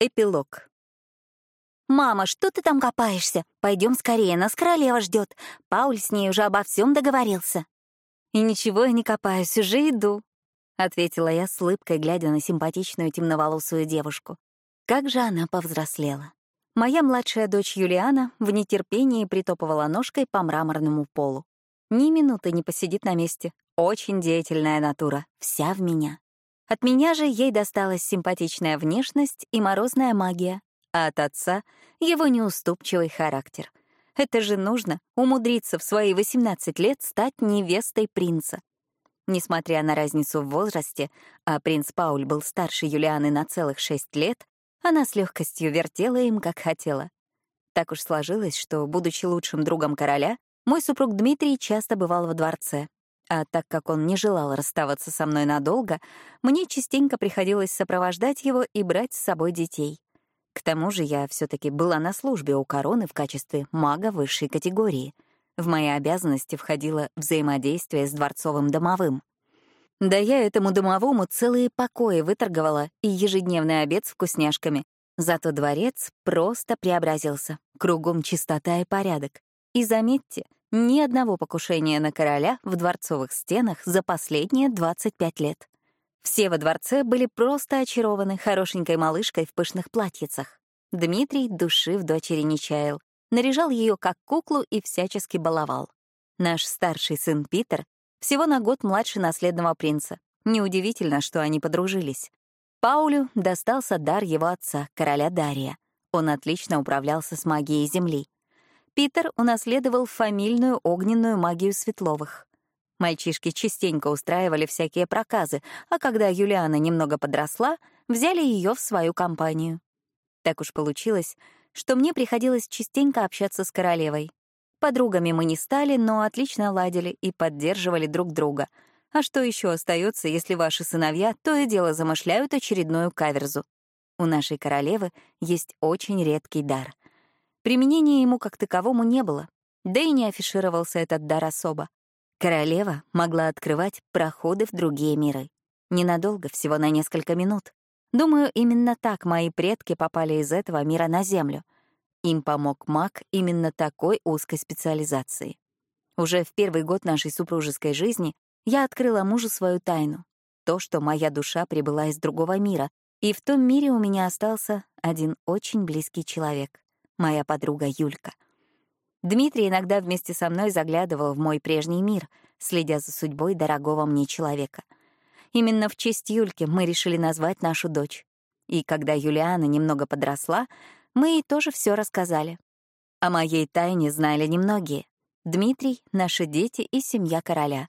Эпилог. «Мама, что ты там копаешься? Пойдем скорее, нас королева ждет. Пауль с ней уже обо всем договорился». «И ничего я не копаюсь, уже иду», — ответила я с улыбкой, глядя на симпатичную темноволосую девушку. Как же она повзрослела. Моя младшая дочь Юлиана в нетерпении притопывала ножкой по мраморному полу. Ни минуты не посидит на месте. Очень деятельная натура, вся в меня. От меня же ей досталась симпатичная внешность и морозная магия, а от отца — его неуступчивый характер. Это же нужно умудриться в свои 18 лет стать невестой принца. Несмотря на разницу в возрасте, а принц Пауль был старше Юлианы на целых шесть лет, она с легкостью вертела им, как хотела. Так уж сложилось, что, будучи лучшим другом короля, мой супруг Дмитрий часто бывал во дворце, а так как он не желал расставаться со мной надолго, мне частенько приходилось сопровождать его и брать с собой детей. К тому же я все таки была на службе у короны в качестве мага высшей категории. В мои обязанности входило взаимодействие с дворцовым домовым. Да я этому домовому целые покои выторговала и ежедневный обед с вкусняшками. Зато дворец просто преобразился. Кругом чистота и порядок. И заметьте — ни одного покушения на короля в дворцовых стенах за последние 25 лет. Все во дворце были просто очарованы хорошенькой малышкой в пышных платьицах. Дмитрий души в дочери не чаял, наряжал ее как куклу и всячески баловал. Наш старший сын Питер всего на год младше наследного принца. Неудивительно, что они подружились. Паулю достался дар его отца, короля Дария. Он отлично управлялся с магией Земли. Питер унаследовал фамильную огненную магию Светловых. Мальчишки частенько устраивали всякие проказы, а когда Юлиана немного подросла, взяли ее в свою компанию. Так уж получилось, что мне приходилось частенько общаться с королевой. Подругами мы не стали, но отлично ладили и поддерживали друг друга. А что еще остается, если ваши сыновья то и дело замышляют очередную каверзу? У нашей королевы есть очень редкий дар. Применения ему как таковому не было, да и не афишировался этот дар особо. Королева могла открывать проходы в другие миры. Ненадолго, всего на несколько минут. Думаю, именно так мои предки попали из этого мира на Землю. Им помог маг именно такой узкой специализации. Уже в первый год нашей супружеской жизни я открыла мужу свою тайну. То, что моя душа прибыла из другого мира, и в том мире у меня остался один очень близкий человек моя подруга Юлька. Дмитрий иногда вместе со мной заглядывал в мой прежний мир, следя за судьбой дорогого мне человека. Именно в честь Юльки мы решили назвать нашу дочь. И когда Юлиана немного подросла, мы ей тоже все рассказали. О моей тайне знали немногие. Дмитрий, наши дети и семья короля.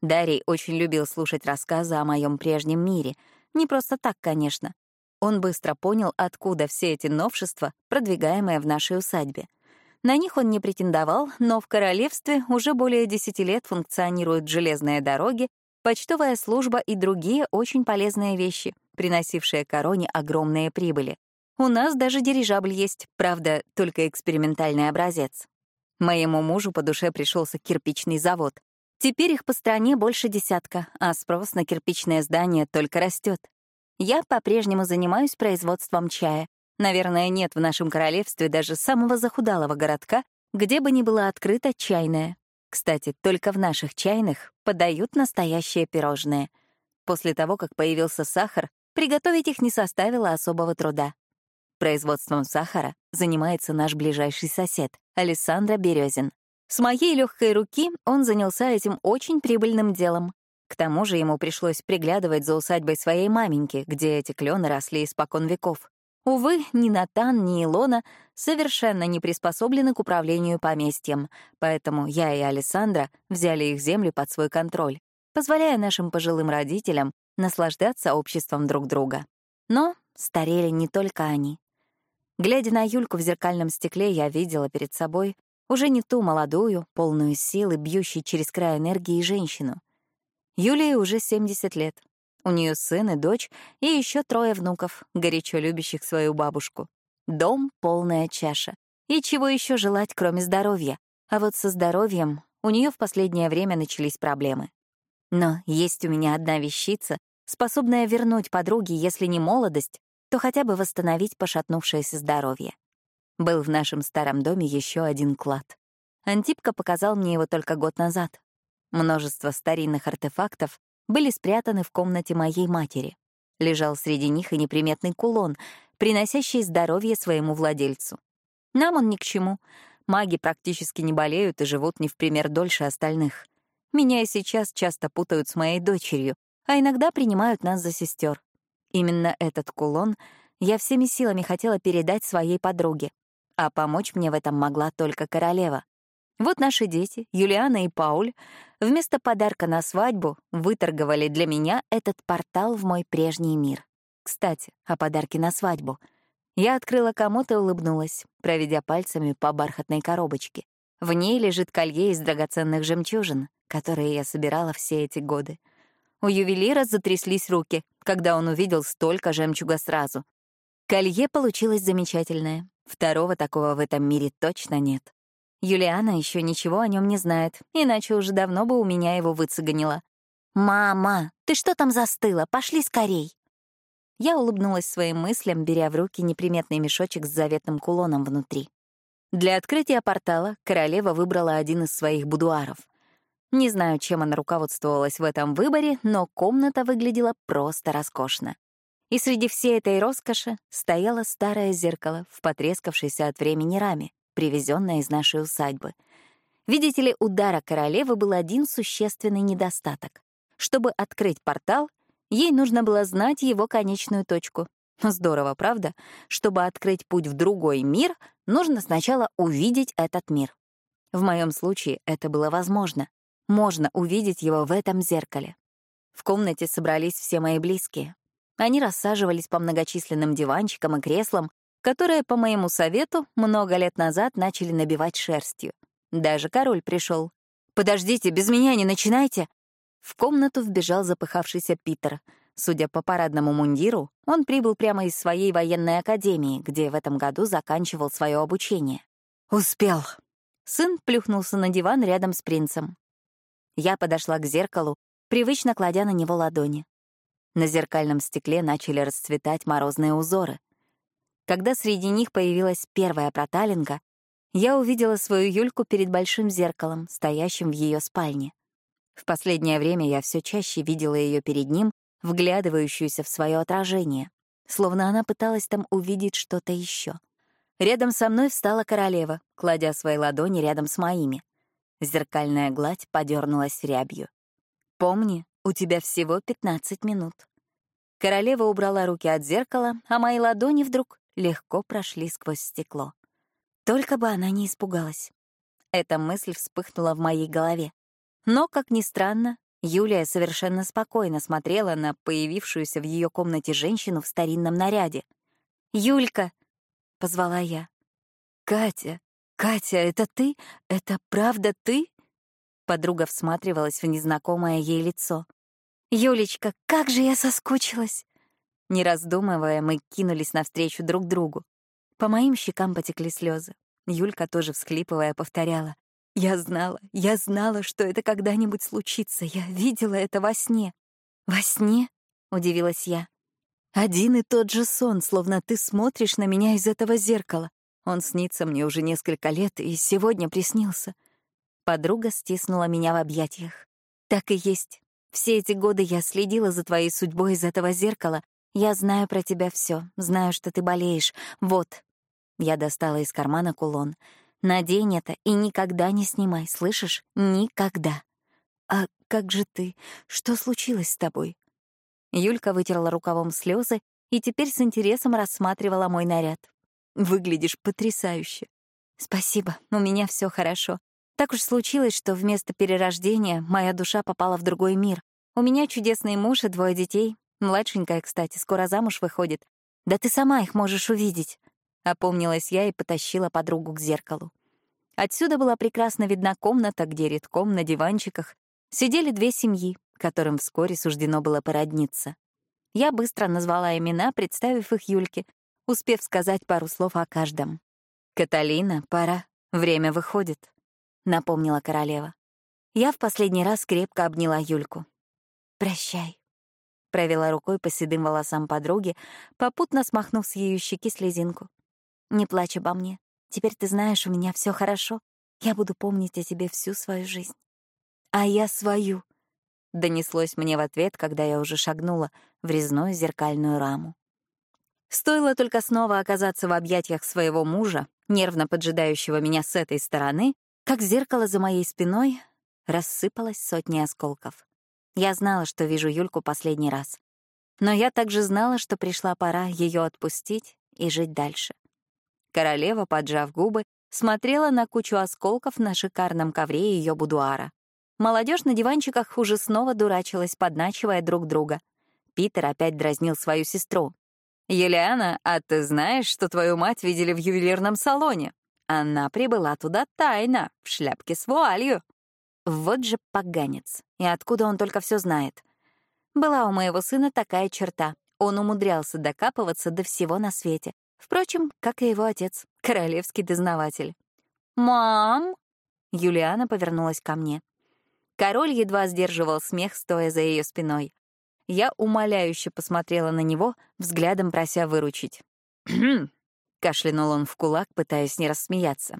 Дарий очень любил слушать рассказы о моем прежнем мире. Не просто так, конечно. Он быстро понял, откуда все эти новшества, продвигаемые в нашей усадьбе. На них он не претендовал, но в королевстве уже более десяти лет функционируют железные дороги, почтовая служба и другие очень полезные вещи, приносившие короне огромные прибыли. У нас даже дирижабль есть, правда, только экспериментальный образец. Моему мужу по душе пришелся кирпичный завод. Теперь их по стране больше десятка, а спрос на кирпичное здание только растет. Я по-прежнему занимаюсь производством чая. Наверное, нет в нашем королевстве даже самого захудалого городка, где бы ни была открыта чайная. Кстати, только в наших чайных подают настоящие пирожные. После того, как появился сахар, приготовить их не составило особого труда. Производством сахара занимается наш ближайший сосед, Александра Березин. С моей легкой руки он занялся этим очень прибыльным делом. К тому же ему пришлось приглядывать за усадьбой своей маменьки, где эти клены росли испокон веков. Увы, ни Натан, ни Илона совершенно не приспособлены к управлению поместьем, поэтому я и Александра взяли их землю под свой контроль, позволяя нашим пожилым родителям наслаждаться обществом друг друга. Но старели не только они. Глядя на Юльку в зеркальном стекле, я видела перед собой уже не ту молодую, полную силы, бьющей через край энергии женщину. Юлии уже 70 лет. У нее сын и дочь, и еще трое внуков, горячо любящих свою бабушку. Дом — полная чаша. И чего еще желать, кроме здоровья? А вот со здоровьем у нее в последнее время начались проблемы. Но есть у меня одна вещица, способная вернуть подруге, если не молодость, то хотя бы восстановить пошатнувшееся здоровье. Был в нашем старом доме еще один клад. Антипка показал мне его только год назад. Множество старинных артефактов были спрятаны в комнате моей матери. Лежал среди них и неприметный кулон, приносящий здоровье своему владельцу. Нам он ни к чему. Маги практически не болеют и живут не в пример дольше остальных. Меня и сейчас часто путают с моей дочерью, а иногда принимают нас за сестер. Именно этот кулон я всеми силами хотела передать своей подруге, а помочь мне в этом могла только королева. Вот наши дети, Юлиана и Пауль, вместо подарка на свадьбу выторговали для меня этот портал в мой прежний мир. Кстати, о подарке на свадьбу. Я открыла комод и улыбнулась, проведя пальцами по бархатной коробочке. В ней лежит колье из драгоценных жемчужин, которые я собирала все эти годы. У ювелира затряслись руки, когда он увидел столько жемчуга сразу. Колье получилось замечательное. Второго такого в этом мире точно нет. Юлиана еще ничего о нем не знает, иначе уже давно бы у меня его выцеганила. «Мама, ты что там застыла? Пошли скорей!» Я улыбнулась своим мыслям, беря в руки неприметный мешочек с заветным кулоном внутри. Для открытия портала королева выбрала один из своих будуаров. Не знаю, чем она руководствовалась в этом выборе, но комната выглядела просто роскошно. И среди всей этой роскоши стояло старое зеркало в потрескавшейся от времени раме, привезенное из нашей усадьбы. Видите ли, у дара королевы был один существенный недостаток. Чтобы открыть портал, ей нужно было знать его конечную точку. Здорово, правда? Чтобы открыть путь в другой мир, нужно сначала увидеть этот мир. В моем случае это было возможно. Можно увидеть его в этом зеркале. В комнате собрались все мои близкие. Они рассаживались по многочисленным диванчикам и креслам, которые, по моему совету, много лет назад начали набивать шерстью. Даже король пришел. «Подождите, без меня не начинайте!» В комнату вбежал запыхавшийся Питер. Судя по парадному мундиру, он прибыл прямо из своей военной академии, где в этом году заканчивал свое обучение. «Успел!» Сын плюхнулся на диван рядом с принцем. Я подошла к зеркалу, привычно кладя на него ладони. На зеркальном стекле начали расцветать морозные узоры. Когда среди них появилась первая проталинка, я увидела свою Юльку перед большим зеркалом, стоящим в ее спальне. В последнее время я все чаще видела ее перед ним, вглядывающуюся в свое отражение, словно она пыталась там увидеть что-то еще. Рядом со мной встала королева, кладя свои ладони рядом с моими. Зеркальная гладь подернулась рябью. «Помни, у тебя всего 15 минут». Королева убрала руки от зеркала, а мои ладони вдруг легко прошли сквозь стекло. Только бы она не испугалась. Эта мысль вспыхнула в моей голове. Но, как ни странно, Юлия совершенно спокойно смотрела на появившуюся в ее комнате женщину в старинном наряде. «Юлька!» — позвала я. «Катя!» «Катя, это ты? Это правда ты?» Подруга всматривалась в незнакомое ей лицо. «Юлечка, как же я соскучилась!» Не раздумывая, мы кинулись навстречу друг другу. По моим щекам потекли слезы. Юлька тоже всхлипывая повторяла. «Я знала, я знала, что это когда-нибудь случится. Я видела это во сне». «Во сне?» — удивилась я. «Один и тот же сон, словно ты смотришь на меня из этого зеркала. Он снится мне уже несколько лет и сегодня приснился. Подруга стиснула меня в объятиях. Так и есть. Все эти годы я следила за твоей судьбой из этого зеркала. Я знаю про тебя все, знаю, что ты болеешь. Вот. Я достала из кармана кулон. Надень это и никогда не снимай, слышишь? Никогда. А как же ты? Что случилось с тобой? Юлька вытерла рукавом слезы и теперь с интересом рассматривала мой наряд. Выглядишь потрясающе. Спасибо, у меня все хорошо. Так уж случилось, что вместо перерождения моя душа попала в другой мир. У меня чудесный муж и двое детей. Младшенькая, кстати, скоро замуж выходит. Да ты сама их можешь увидеть. Опомнилась я и потащила подругу к зеркалу. Отсюда была прекрасно видна комната, где редком на диванчиках сидели две семьи, которым вскоре суждено было породниться. Я быстро назвала имена, представив их Юльке, успев сказать пару слов о каждом. «Каталина, пора, время выходит», — напомнила королева. Я в последний раз крепко обняла Юльку. «Прощай». Провела рукой по седым волосам подруги, попутно смахнув с ее щеки слезинку. «Не плачь обо мне. Теперь ты знаешь, у меня все хорошо. Я буду помнить о тебе всю свою жизнь». «А я свою», — донеслось мне в ответ, когда я уже шагнула в резную зеркальную раму. Стоило только снова оказаться в объятиях своего мужа, нервно поджидающего меня с этой стороны, как зеркало за моей спиной рассыпалось сотни осколков. Я знала, что вижу Юльку последний раз. Но я также знала, что пришла пора ее отпустить и жить дальше. Королева, поджав губы, смотрела на кучу осколков на шикарном ковре ее будуара. Молодежь на диванчиках уже снова дурачилась, подначивая друг друга. Питер опять дразнил свою сестру. «Юлиана, а ты знаешь, что твою мать видели в ювелирном салоне? Она прибыла туда тайно, в шляпке с вуалью». Вот же поганец. И откуда он только все знает? Была у моего сына такая черта. Он умудрялся докапываться до всего на свете. Впрочем, как и его отец, королевский дознаватель. «Мам!» Юлиана повернулась ко мне. Король едва сдерживал смех, стоя за ее спиной. Я умоляюще посмотрела на него, взглядом прося выручить. «Хм!» — кашлянул он в кулак, пытаясь не рассмеяться.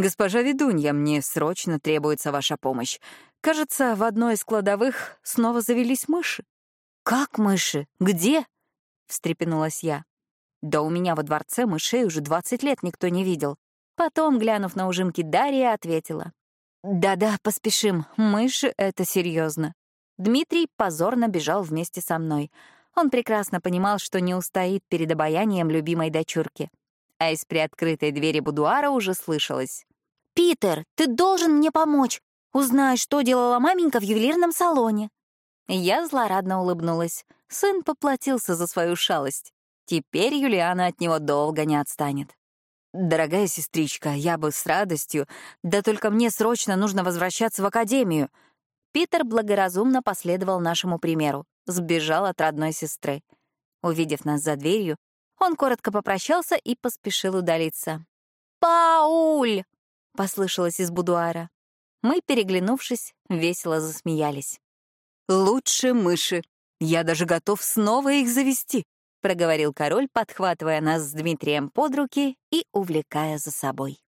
«Госпожа ведунья, мне срочно требуется ваша помощь. Кажется, в одной из кладовых снова завелись мыши». «Как мыши? Где?» — встрепенулась я. «Да у меня во дворце мышей уже двадцать лет никто не видел». Потом, глянув на ужимки Дарья, ответила. «Да-да, поспешим. Мыши — это серьезно. Дмитрий позорно бежал вместе со мной. Он прекрасно понимал, что не устоит перед обаянием любимой дочурки. А из приоткрытой двери будуара уже слышалось. «Питер, ты должен мне помочь. Узнай, что делала маменька в ювелирном салоне». Я злорадно улыбнулась. Сын поплатился за свою шалость. Теперь Юлиана от него долго не отстанет. «Дорогая сестричка, я бы с радостью, да только мне срочно нужно возвращаться в академию. Питер благоразумно последовал нашему примеру, сбежал от родной сестры. Увидев нас за дверью, он коротко попрощался и поспешил удалиться. «Пауль!» — послышалось из будуара. Мы, переглянувшись, весело засмеялись. «Лучше мыши. Я даже готов снова их завести», — проговорил король, подхватывая нас с Дмитрием под руки и увлекая за собой.